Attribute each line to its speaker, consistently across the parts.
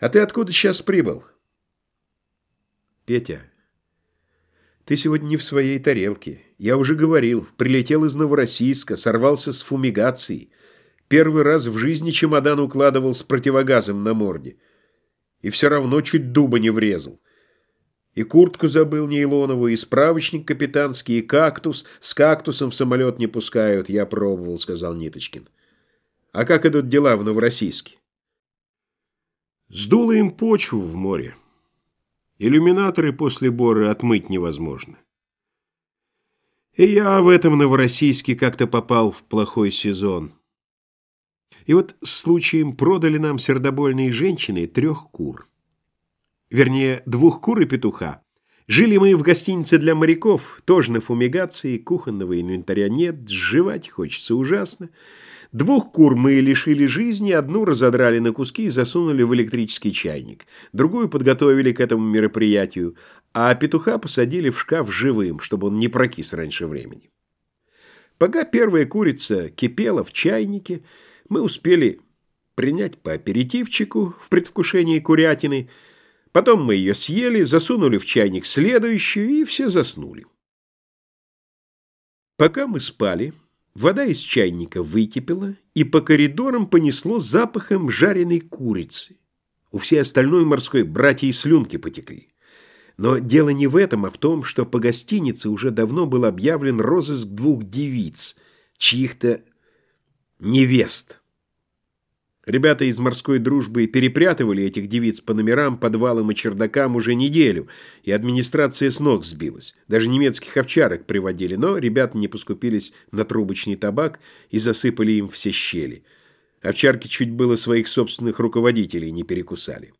Speaker 1: А ты откуда сейчас прибыл?
Speaker 2: Петя, ты сегодня не в своей тарелке. Я уже говорил, прилетел из Новороссийска, сорвался с фумигацией. Первый раз в жизни чемодан укладывал с противогазом на морде. И все равно чуть дуба не врезал. И куртку забыл нейлоновую, и справочник капитанский, и кактус. С кактусом в самолет не пускают, я пробовал, сказал Ниточкин. А как идут дела в Новороссийске? Сдуло им почву в море. Иллюминаторы после боры отмыть невозможно. И я в этом Новороссийске как-то попал в плохой сезон. И вот случаем продали нам сердобольные женщины трех кур. Вернее, двух кур и петуха. Жили мы в гостинице для моряков, тоже на фумигации, кухонного инвентаря нет, жевать хочется ужасно. Двух кур мы лишили жизни, одну разодрали на куски и засунули в электрический чайник. Другую подготовили к этому мероприятию, а петуха посадили в шкаф живым, чтобы он не прокис раньше времени. Пока первая курица кипела в чайнике, мы успели принять по аперитивчику в предвкушении курятины, потом мы ее съели, засунули в чайник следующую, и все заснули. Пока мы спали... Вода из чайника выкипела, и по коридорам понесло запахом жареной курицы. У всей остальной морской братья и слюнки потекли. Но дело не в этом, а в том, что по гостинице уже давно был объявлен розыск двух девиц, чьих-то невест. Ребята из морской дружбы перепрятывали этих девиц по номерам, подвалам и чердакам уже неделю, и администрация с ног сбилась. Даже немецких овчарок приводили, но ребята не поскупились на трубочный табак и засыпали им все щели. Овчарки чуть было своих собственных руководителей не перекусали.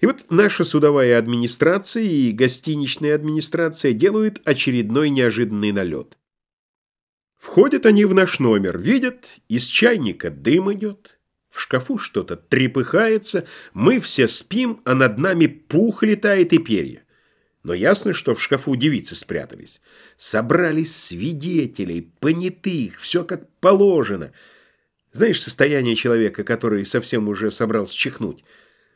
Speaker 2: И вот наша судовая администрация и гостиничная администрация делают очередной неожиданный налет. Входят они в наш номер, видят, из чайника дым идет, в шкафу что-то трепыхается, мы все спим, а над нами пух летает и перья. Но ясно, что в шкафу девицы спрятались. Собрались свидетелей, понятых, все как положено. Знаешь, состояние человека, который совсем уже собрался чихнуть.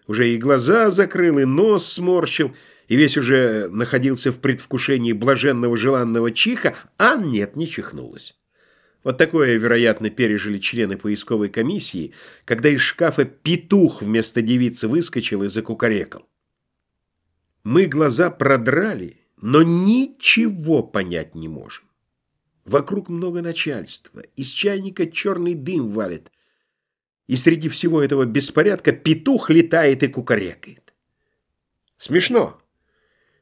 Speaker 2: Уже и глаза закрыл, и нос сморщил, и весь уже находился в предвкушении блаженного желанного чиха, а нет, не чихнулось. Вот такое, вероятно, пережили члены поисковой комиссии, когда из шкафа петух вместо девицы выскочил и закукарекал. Мы глаза продрали, но ничего понять не можем. Вокруг много начальства, из чайника черный дым валит, и среди всего этого беспорядка петух летает и кукарекает. Смешно,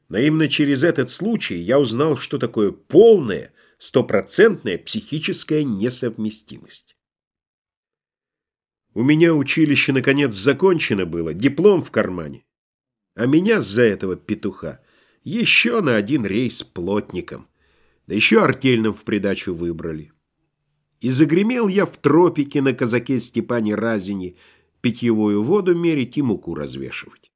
Speaker 2: но именно через этот случай я узнал, что такое полное, стопроцентная психическая несовместимость. У меня училище, наконец, закончено было, диплом в кармане. А меня за этого петуха еще на один рейс плотником, да еще артельным в придачу выбрали. И загремел я в тропике на казаке Степане Разине питьевую воду мерить и муку развешивать.